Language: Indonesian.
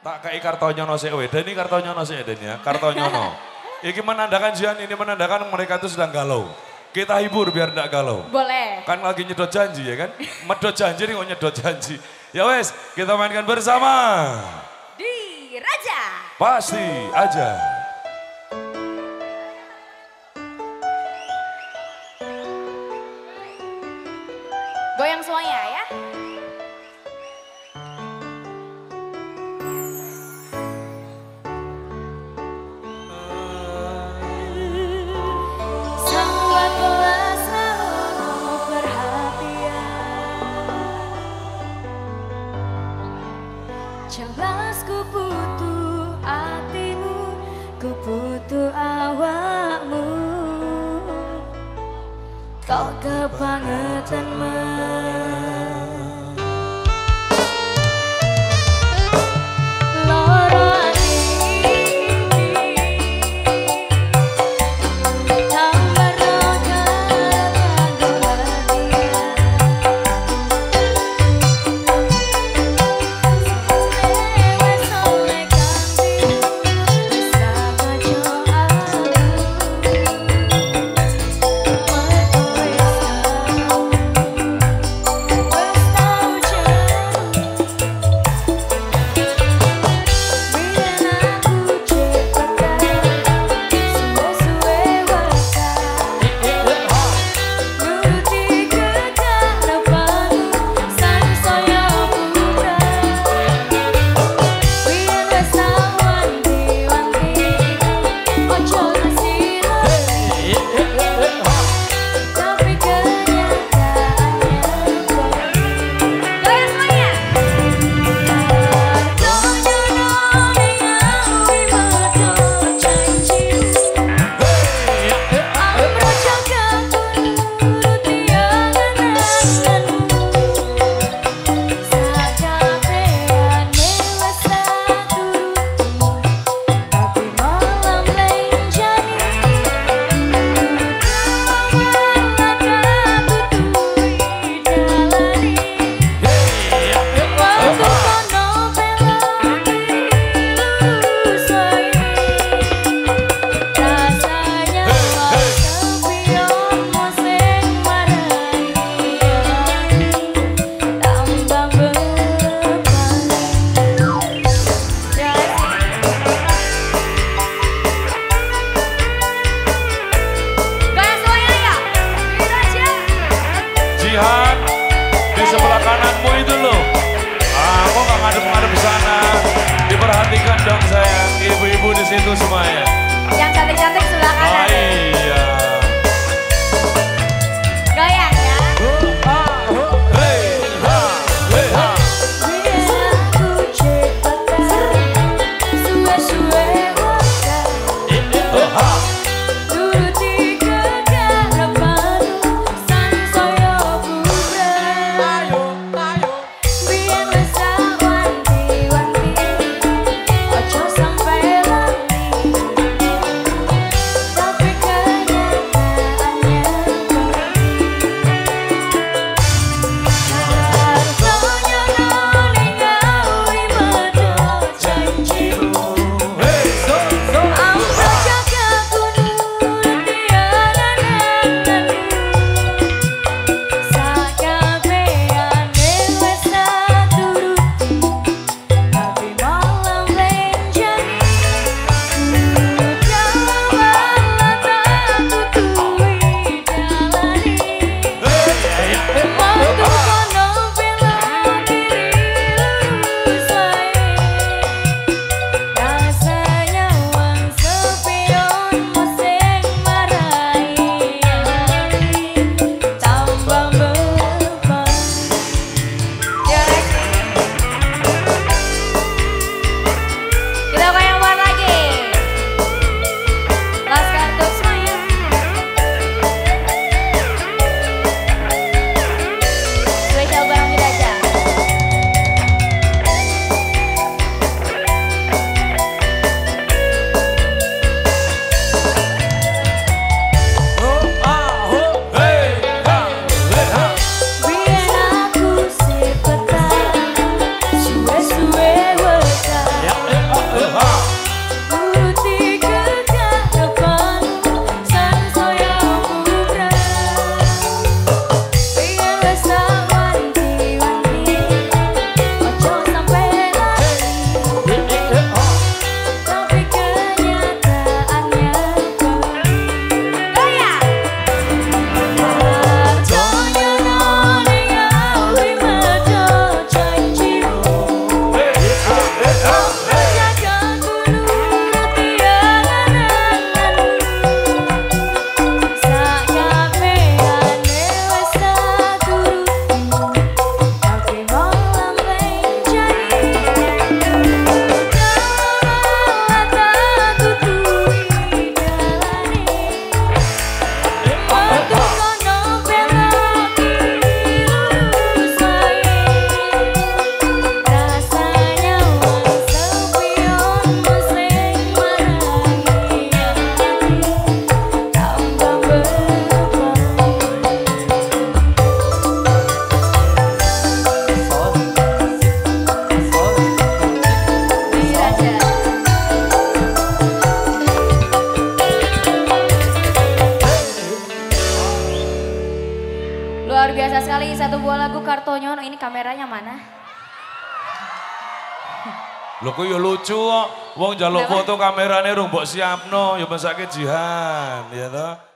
Tak kayak kartonyono sih, weh. Dan ini kartonyono sih, Den ya. Kartonyono. Ini menandakan Jian, ini menandakan mereka itu sedang galau. Kita hibur biar tidak galau. Boleh. Kan lagi nyedot janji ya kan? Medot janji nih kok nyedot janji. Ya wes, kita mainkan bersama. Di Raja. Pasti aja. Goyang semuanya Kau kebangetan men sebelah kananmu itu loh. Ah, kok nggak ngadep-ngadep sana? Diperhatikan dong sayang, ibu-ibu di situ semuanya. Yang cantik-cantik sebelah Oh kanan. iya. Kartonyono. Ini kameranya mana? Lho kok ya lucu kok. Wong njaluk foto kamerane rung mbok siapno, ya mesake jihan, ya toh.